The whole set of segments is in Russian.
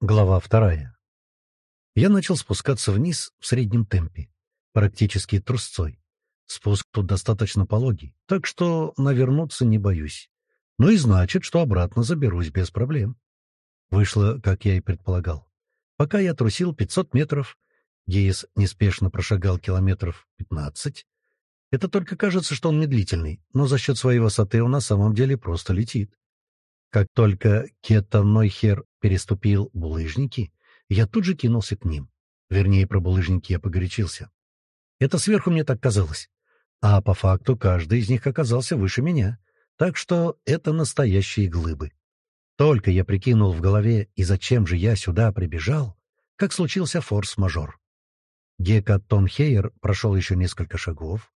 Глава вторая. Я начал спускаться вниз в среднем темпе, практически трусцой. Спуск тут достаточно пологий, так что навернуться не боюсь. Ну и значит, что обратно заберусь без проблем. Вышло, как я и предполагал. Пока я трусил 500 метров, Гейс неспешно прошагал километров 15. Это только кажется, что он медлительный, но за счет своей высоты он на самом деле просто летит. Как только Кетанойхер переступил булыжники, я тут же кинулся к ним. Вернее, про булыжники я погорячился. Это сверху мне так казалось. А по факту каждый из них оказался выше меня. Так что это настоящие глыбы. Только я прикинул в голове, и зачем же я сюда прибежал, как случился форс-мажор. Гека Тонхейер прошел еще несколько шагов,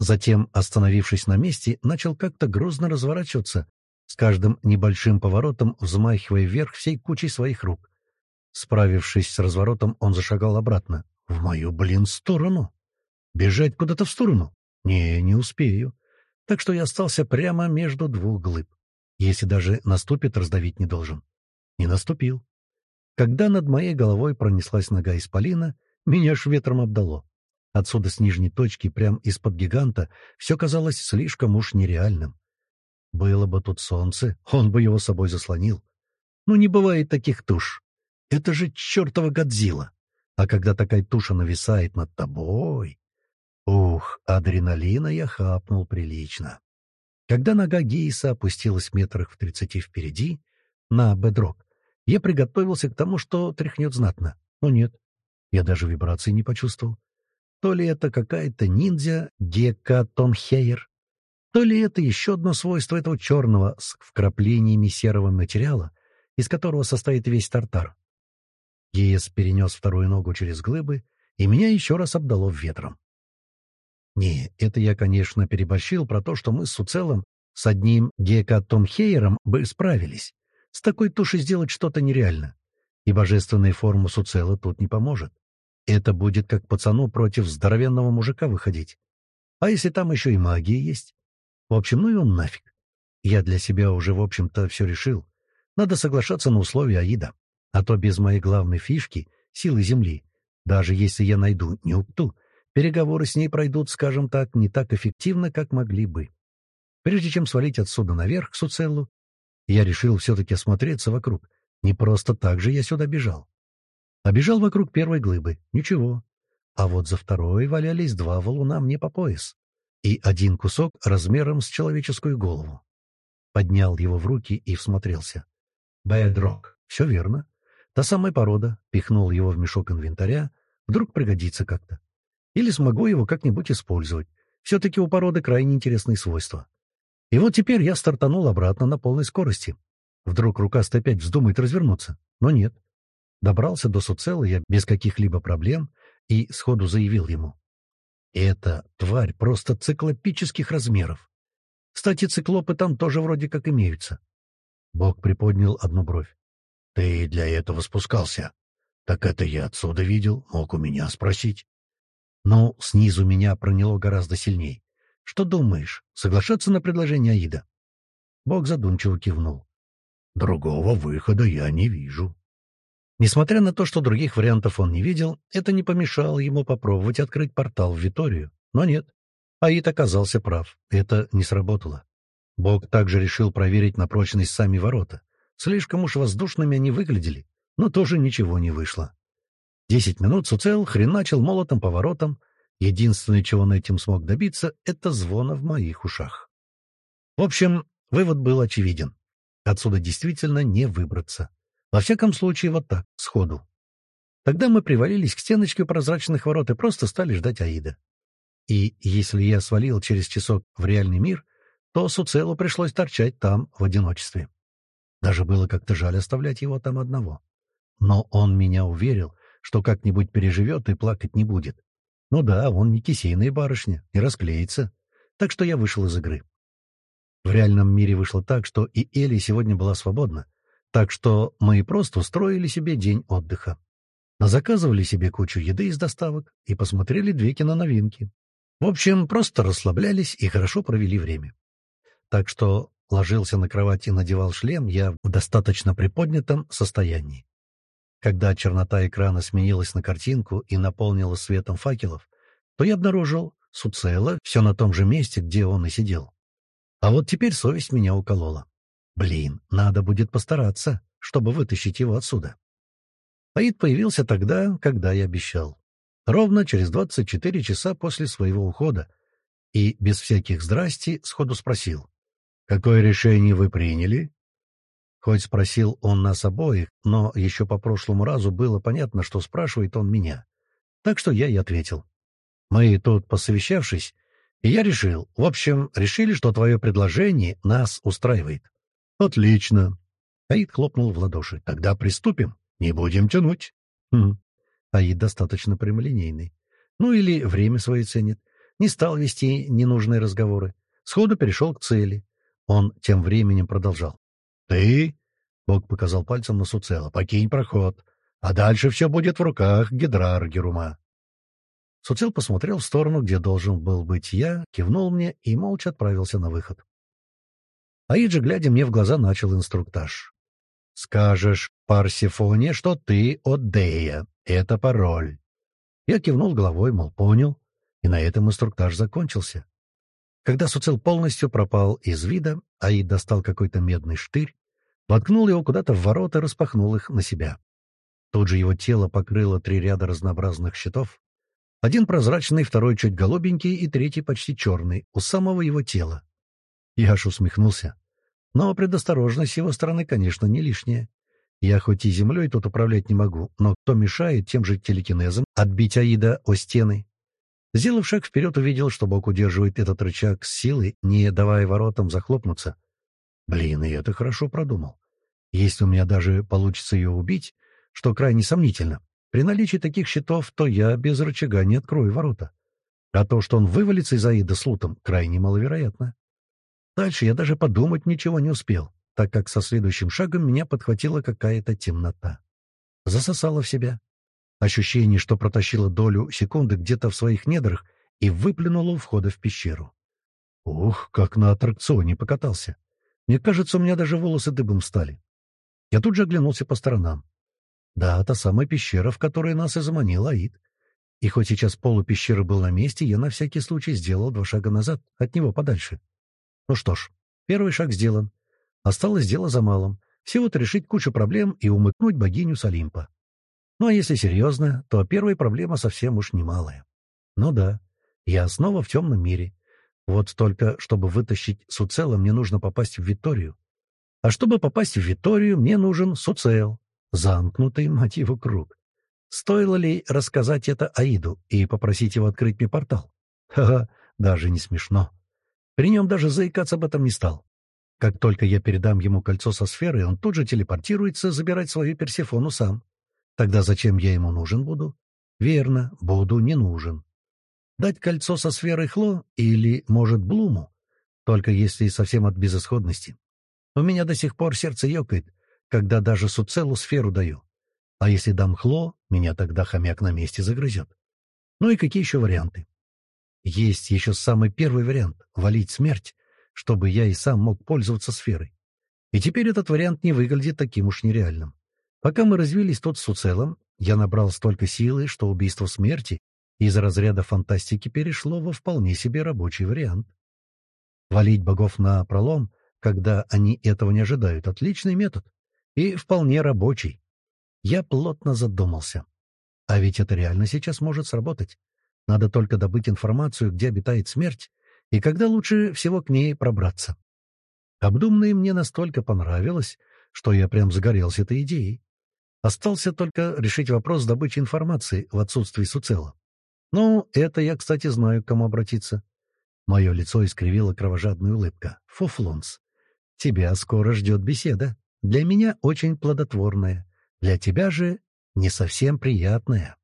затем, остановившись на месте, начал как-то грозно разворачиваться, с каждым небольшим поворотом взмахивая вверх всей кучей своих рук. Справившись с разворотом, он зашагал обратно. В мою, блин, сторону. Бежать куда-то в сторону? Не, не успею. Так что я остался прямо между двух глыб. Если даже наступит, раздавить не должен. Не наступил. Когда над моей головой пронеслась нога исполина, меня аж ветром обдало. Отсюда с нижней точки, прямо из-под гиганта, все казалось слишком уж нереальным. Было бы тут солнце, он бы его собой заслонил. Ну, не бывает таких туш. Это же чертова Годзилла. А когда такая туша нависает над тобой... Ух, адреналина я хапнул прилично. Когда нога Гейса опустилась метрах в тридцати впереди, на бедрок, я приготовился к тому, что тряхнет знатно. Но нет, я даже вибрации не почувствовал. То ли это какая-то ниндзя Гекатонхейр, то ли это еще одно свойство этого черного с вкраплениями серого материала, из которого состоит весь тартар. Гиес перенес вторую ногу через глыбы, и меня еще раз обдало ветром. Не, это я, конечно, переборщил про то, что мы с Уцелом с одним гекатомхейером бы справились. С такой тушей сделать что-то нереально. И божественная форма Суцела тут не поможет. Это будет как пацану против здоровенного мужика выходить. А если там еще и магия есть? В общем, ну и он нафиг. Я для себя уже, в общем-то, все решил. Надо соглашаться на условия Аида. А то без моей главной фишки — силы Земли. Даже если я найду Нюкту, переговоры с ней пройдут, скажем так, не так эффективно, как могли бы. Прежде чем свалить отсюда наверх, к Суцеллу, я решил все-таки осмотреться вокруг. Не просто так же я сюда бежал. Обежал вокруг первой глыбы. Ничего. А вот за второй валялись два валуна мне по пояс и один кусок размером с человеческую голову. Поднял его в руки и всмотрелся. «Бэдрок». «Все верно. Та самая порода». Пихнул его в мешок инвентаря. Вдруг пригодится как-то. Или смогу его как-нибудь использовать. Все-таки у породы крайне интересные свойства. И вот теперь я стартанул обратно на полной скорости. Вдруг рукастый опять вздумает развернуться. Но нет. Добрался до Суцела я без каких-либо проблем и сходу заявил ему. Эта тварь просто циклопических размеров. Кстати, циклопы там тоже вроде как имеются. Бог приподнял одну бровь. — Ты для этого спускался? Так это я отсюда видел, мог у меня спросить. Но снизу меня проняло гораздо сильней. Что думаешь, соглашаться на предложение Аида? Бог задумчиво кивнул. — Другого выхода я не вижу. Несмотря на то, что других вариантов он не видел, это не помешало ему попробовать открыть портал в Виторию. Но нет. Аид оказался прав. Это не сработало. Бог также решил проверить на прочность сами ворота. Слишком уж воздушными они выглядели, но тоже ничего не вышло. Десять минут Суцел хреначил молотом по воротам. Единственное, чего он этим смог добиться, — это звона в моих ушах. В общем, вывод был очевиден. Отсюда действительно не выбраться. Во всяком случае, вот так, сходу. Тогда мы привалились к стеночке прозрачных ворот и просто стали ждать Аида. И если я свалил через часок в реальный мир, то Суцелу пришлось торчать там в одиночестве. Даже было как-то жаль оставлять его там одного. Но он меня уверил, что как-нибудь переживет и плакать не будет. Ну да, он не кисейная барышня, не расклеится. Так что я вышел из игры. В реальном мире вышло так, что и Элли сегодня была свободна, так что мы просто устроили себе день отдыха. Заказывали себе кучу еды из доставок и посмотрели две киноновинки. В общем, просто расслаблялись и хорошо провели время. Так что ложился на кровать и надевал шлем я в достаточно приподнятом состоянии. Когда чернота экрана сменилась на картинку и наполнилась светом факелов, то я обнаружил Суцела все на том же месте, где он и сидел. А вот теперь совесть меня уколола. Блин, надо будет постараться, чтобы вытащить его отсюда. Аид появился тогда, когда я обещал. Ровно через 24 часа после своего ухода. И без всяких здрасти сходу спросил. «Какое решение вы приняли?» Хоть спросил он нас обоих, но еще по прошлому разу было понятно, что спрашивает он меня. Так что я и ответил. Мы тут посовещавшись, и я решил, в общем, решили, что твое предложение нас устраивает. Отлично. Аид хлопнул в ладоши. Тогда приступим. Не будем тянуть. Хм. Аид достаточно прямолинейный. Ну или время свое ценит. Не стал вести ненужные разговоры. Сходу перешел к цели. Он тем временем продолжал. «Ты?» — Бог показал пальцем на Суцела. «Покинь проход, а дальше все будет в руках Гидрар Герума». Суцел посмотрел в сторону, где должен был быть я, кивнул мне и молча отправился на выход. Аиджи, глядя мне в глаза, начал инструктаж. «Скажешь Парсифоне, что ты Одея. Это пароль». Я кивнул головой, мол, понял, и на этом инструктаж закончился. Когда Суцел полностью пропал из вида, Аид достал какой-то медный штырь, воткнул его куда-то в ворота и распахнул их на себя. Тут же его тело покрыло три ряда разнообразных щитов. Один прозрачный, второй чуть голубенький и третий почти черный, у самого его тела. Я аж усмехнулся. Но предосторожность его стороны, конечно, не лишняя. Я хоть и землей тут управлять не могу, но кто мешает тем же телекинезом отбить Аида о стены? Сделав шаг вперед, увидел, что Бог удерживает этот рычаг с силой, не давая воротам захлопнуться. Блин, и это хорошо продумал. Если у меня даже получится ее убить, что крайне сомнительно, при наличии таких щитов, то я без рычага не открою ворота. А то, что он вывалится из Аида с лутом, крайне маловероятно. Дальше я даже подумать ничего не успел, так как со следующим шагом меня подхватила какая-то темнота. Засосала в себя. Ощущение, что протащило долю секунды где-то в своих недрах и выплюнуло у входа в пещеру. Ух, как на аттракционе покатался. Мне кажется, у меня даже волосы дыбом стали. Я тут же оглянулся по сторонам. Да, та самая пещера, в которой нас и заманил Аид. И хоть сейчас полу пещеры был на месте, я на всякий случай сделал два шага назад, от него подальше. Ну что ж, первый шаг сделан. Осталось дело за малым. Всего-то решить кучу проблем и умыкнуть богиню с Олимпа. Ну а если серьезно, то первая проблема совсем уж немалая. Ну да, я снова в темном мире. Вот только, чтобы вытащить Суцела, мне нужно попасть в Виторию. А чтобы попасть в Виторию, мне нужен Суцел. Замкнутый, его, круг. Стоило ли рассказать это Аиду и попросить его открыть мне портал? Ха-ха, даже не смешно. При нем даже заикаться об этом не стал. Как только я передам ему кольцо со сферой, он тут же телепортируется забирать свою Персифону сам. Тогда зачем я ему нужен буду? Верно, буду не нужен. Дать кольцо со сферой Хло или, может, Блуму? Только если совсем от безысходности. У меня до сих пор сердце ёкает, когда даже Суцелу сферу даю. А если дам Хло, меня тогда хомяк на месте загрызет. Ну и какие еще варианты? Есть еще самый первый вариант — валить смерть, чтобы я и сам мог пользоваться сферой. И теперь этот вариант не выглядит таким уж нереальным. Пока мы развились тут с уцелом, я набрал столько силы, что убийство смерти из разряда фантастики перешло во вполне себе рабочий вариант. Валить богов на пролом, когда они этого не ожидают, отличный метод. И вполне рабочий. Я плотно задумался. А ведь это реально сейчас может сработать. Надо только добыть информацию, где обитает смерть, и когда лучше всего к ней пробраться. Обдуманное мне настолько понравилось, что я прям загорелся этой идеей. Остался только решить вопрос добычи информации в отсутствии Суцела. Ну, это я, кстати, знаю, к кому обратиться. Мое лицо искривила кровожадная улыбка. Фуфлонс. Тебя скоро ждет беседа. Для меня очень плодотворная. Для тебя же не совсем приятная.